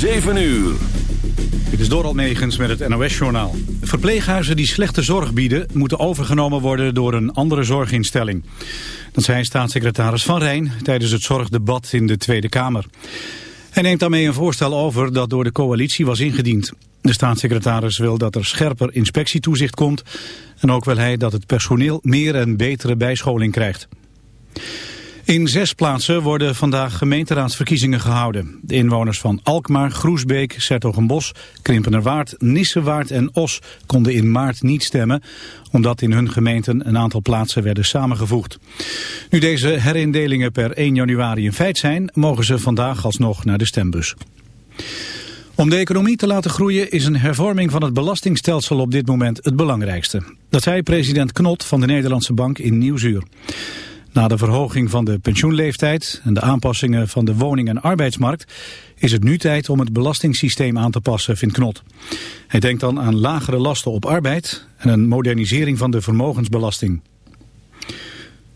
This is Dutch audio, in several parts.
7 uur. Dit is Doral Megens met het NOS-journaal. Verpleeghuizen die slechte zorg bieden... moeten overgenomen worden door een andere zorginstelling. Dat zei staatssecretaris Van Rijn... tijdens het zorgdebat in de Tweede Kamer. Hij neemt daarmee een voorstel over dat door de coalitie was ingediend. De staatssecretaris wil dat er scherper inspectietoezicht komt... en ook wil hij dat het personeel meer en betere bijscholing krijgt. In zes plaatsen worden vandaag gemeenteraadsverkiezingen gehouden. De inwoners van Alkmaar, Groesbeek, Sertogenbos, Krimpenerwaard, Nissewaard en Os konden in maart niet stemmen, omdat in hun gemeenten een aantal plaatsen werden samengevoegd. Nu deze herindelingen per 1 januari in feit zijn, mogen ze vandaag alsnog naar de stembus. Om de economie te laten groeien is een hervorming van het belastingstelsel op dit moment het belangrijkste. Dat zei president Knot van de Nederlandse Bank in Nieuwsuur. Na de verhoging van de pensioenleeftijd en de aanpassingen van de woning- en arbeidsmarkt is het nu tijd om het belastingssysteem aan te passen, vindt Knot. Hij denkt dan aan lagere lasten op arbeid en een modernisering van de vermogensbelasting.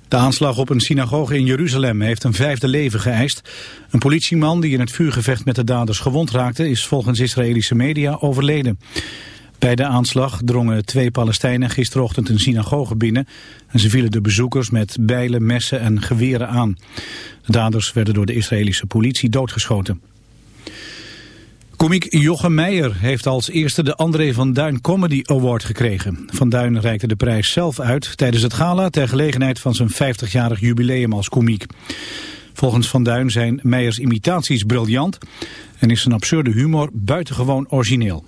De aanslag op een synagoge in Jeruzalem heeft een vijfde leven geëist. Een politieman die in het vuurgevecht met de daders gewond raakte is volgens Israëlische media overleden. Bij de aanslag drongen twee Palestijnen gisterochtend een synagoge binnen en ze vielen de bezoekers met bijlen, messen en geweren aan. De daders werden door de Israëlische politie doodgeschoten. Komiek Jochem Meijer heeft als eerste de André van Duin Comedy Award gekregen. Van Duin reikte de prijs zelf uit tijdens het gala ter gelegenheid van zijn 50-jarig jubileum als komiek. Volgens Van Duin zijn Meijers imitaties briljant en is zijn absurde humor buitengewoon origineel.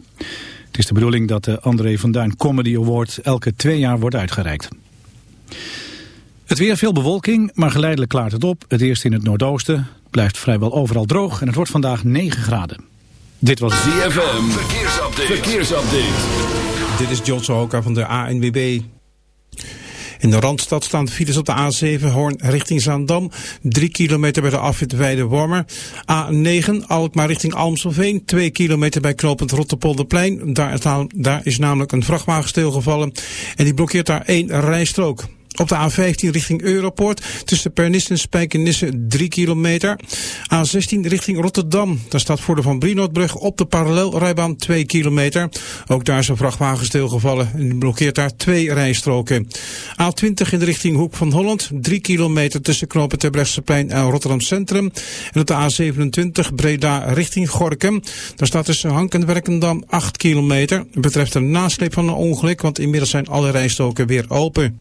Het is de bedoeling dat de André van Duin Comedy Award elke twee jaar wordt uitgereikt. Het weer veel bewolking, maar geleidelijk klaart het op. Het eerst in het noordoosten. Het blijft vrijwel overal droog en het wordt vandaag 9 graden. Dit was ZFM. Verkeersupdate. Verkeersupdate. Dit is John Sohoka van de ANWB. In de Randstad staan files op de A7 Hoorn richting Zaandam. 3 kilometer bij de afwit Weide-Wormer. A9 Alkmaar richting Almselveen. 2 kilometer bij knooppunt Rotterpolderplein. Daar daar is namelijk een vrachtwagen stilgevallen. En die blokkeert daar één rijstrook. Op de A15 richting Europort tussen Pernis en Spijkenisse 3 kilometer. A16 richting Rotterdam. Daar staat voor de Van Brienoordbrug op de parallelrijbaan 2 kilometer. Ook daar is een vrachtwagen stilgevallen en blokkeert daar twee rijstroken. A20 in de richting Hoek van Holland. 3 kilometer tussen knopen Terbrechtseplein en Rotterdam Centrum. En op de A27 Breda richting Gorkum. Daar staat tussen Hank en Werkendam 8 kilometer. Het betreft een nasleep van een ongeluk, want inmiddels zijn alle rijstroken weer open.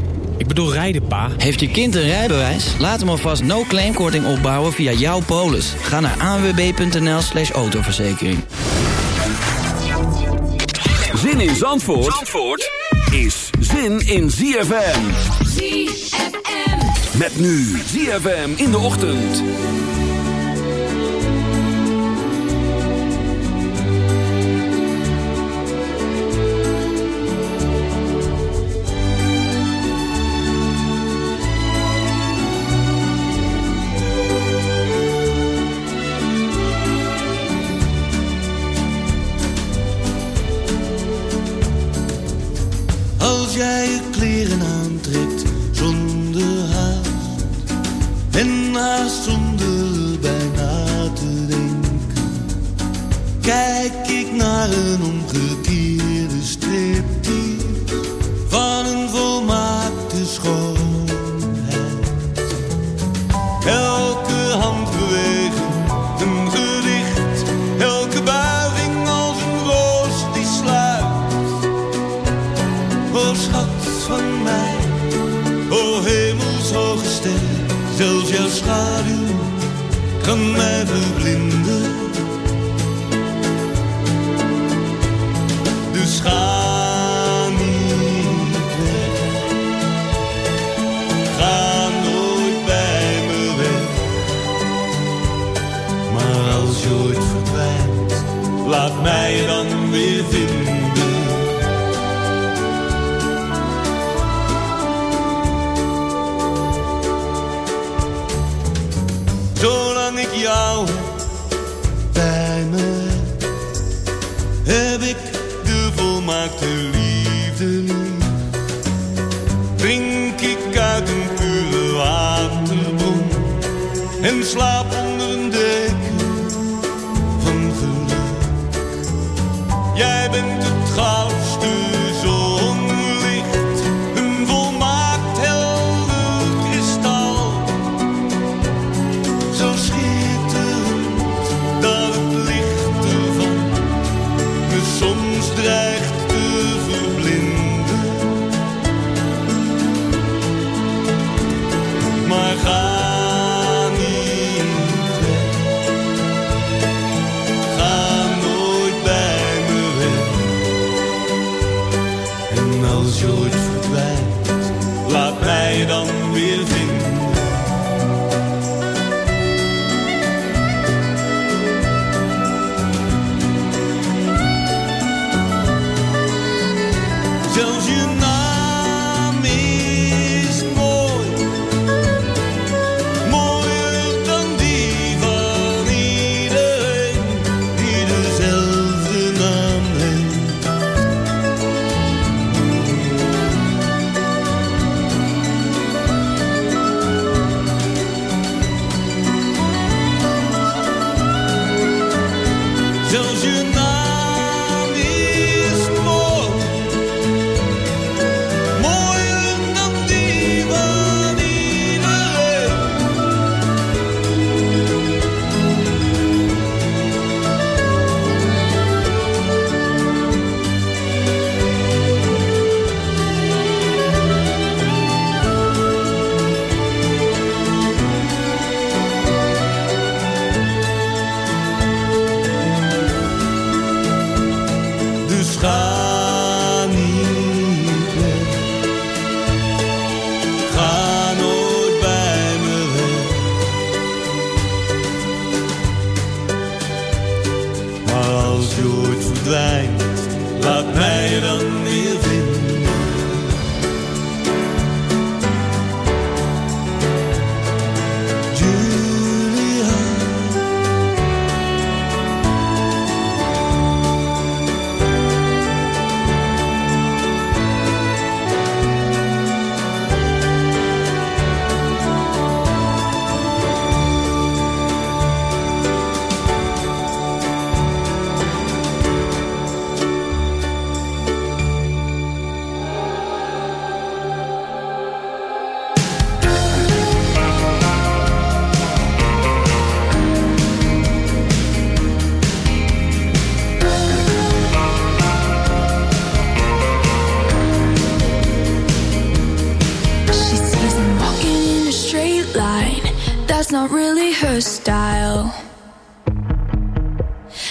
Ik bedoel rijden, pa. Heeft je kind een rijbewijs? Laat hem alvast no-claim korting opbouwen via jouw polis. Ga naar anwb.nl slash autoverzekering. Zin in Zandvoort, Zandvoort is zin in ZFM. ZFM. Met nu ZFM in de ochtend.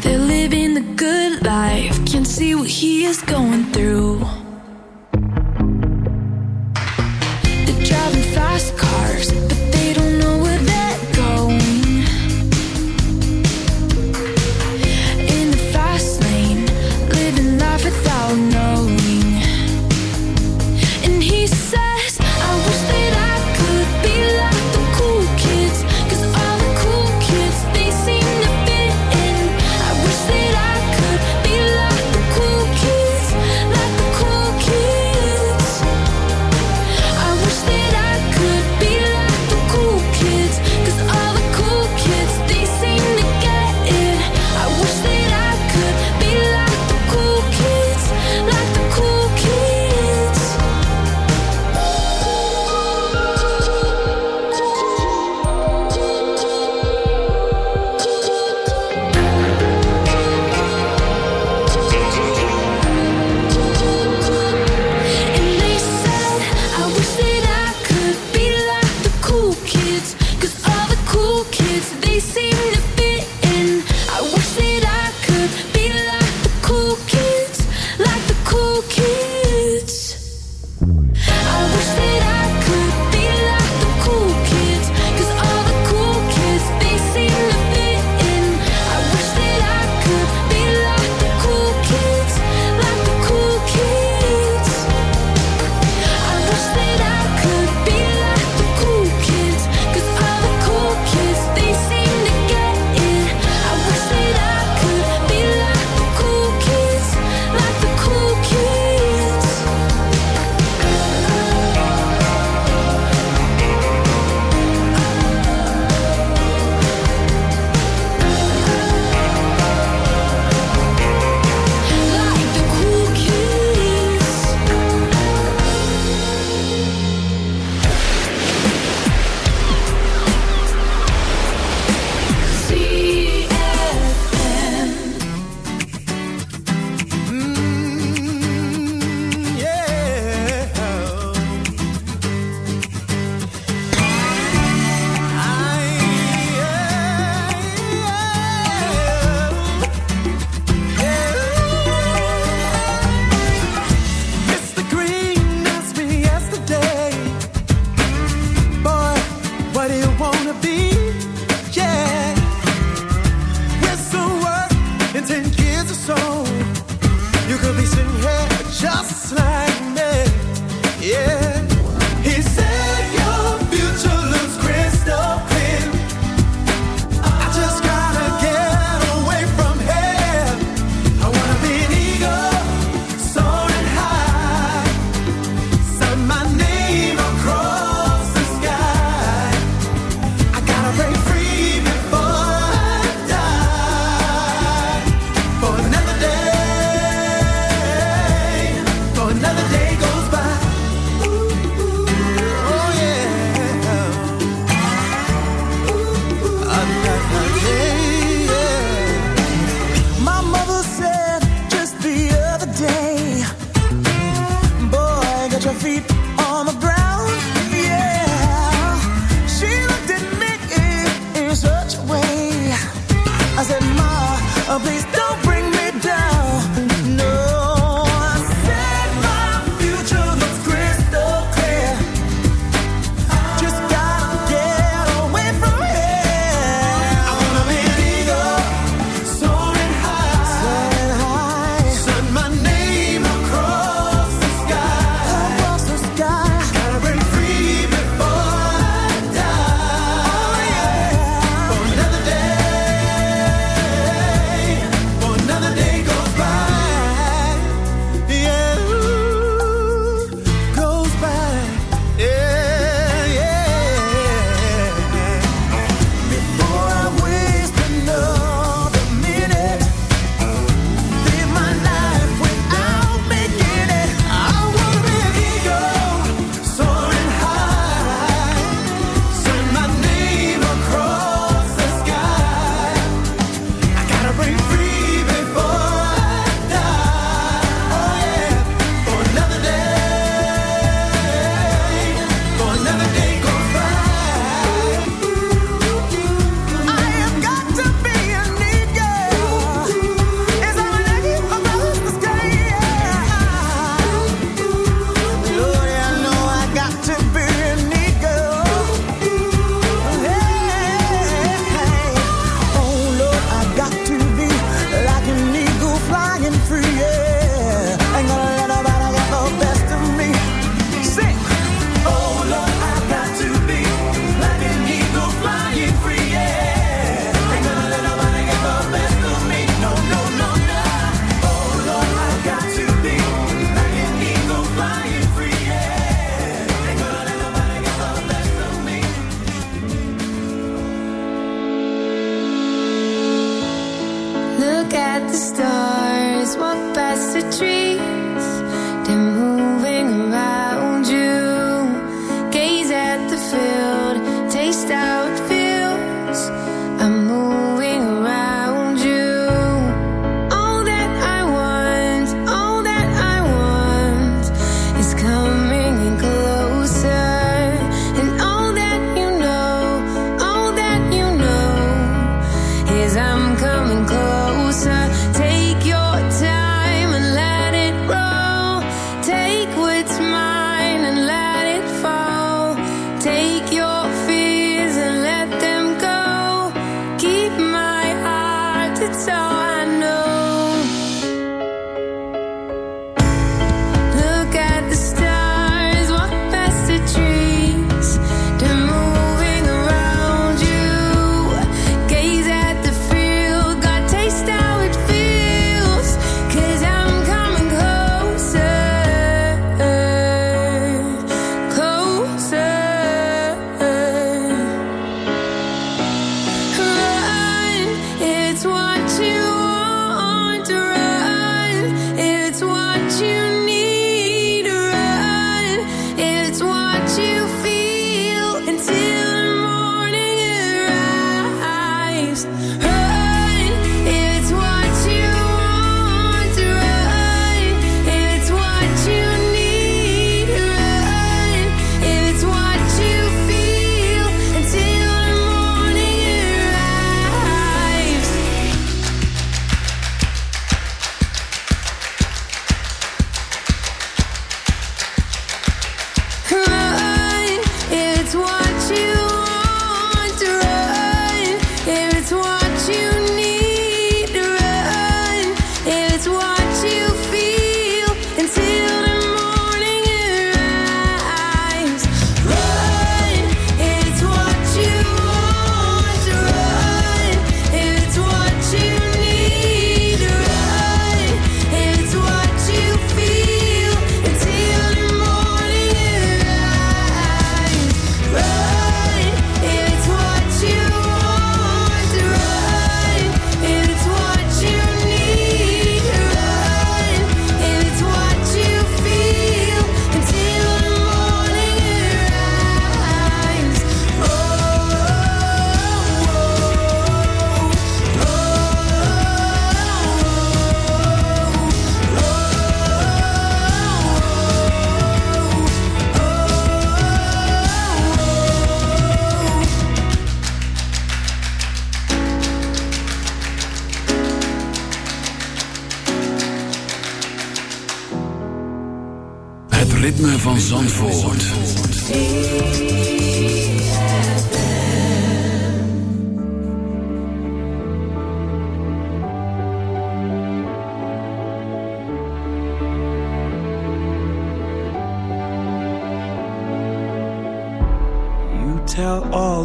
gather Ten kids or so.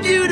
beautiful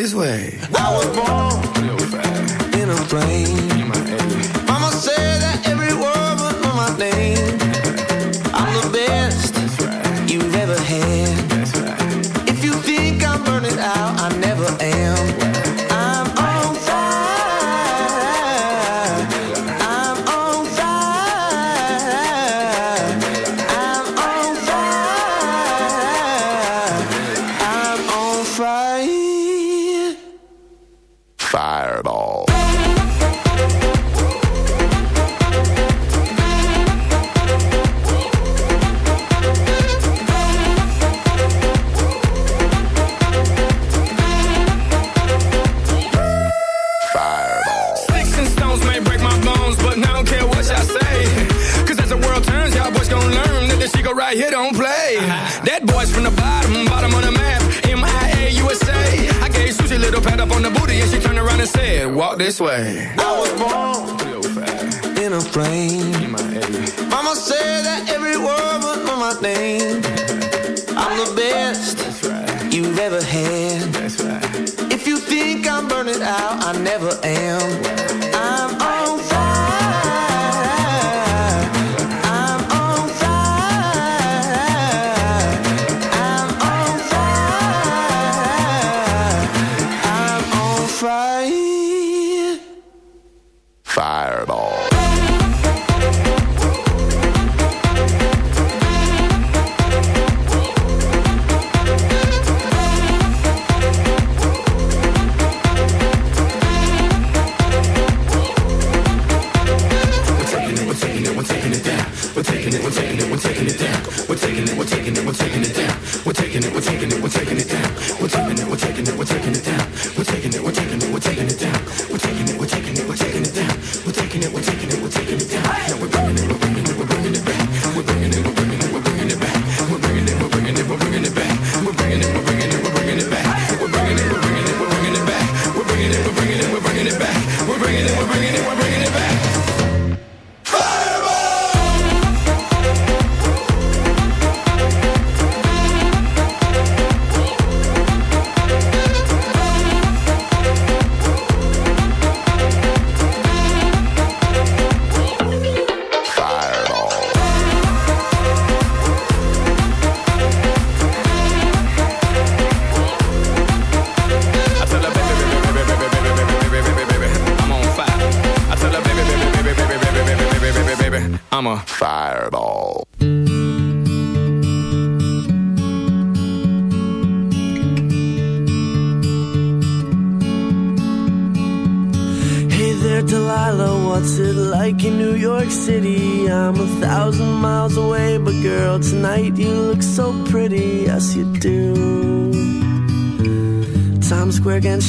this way. at all.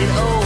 it.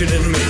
Satisfaction in me.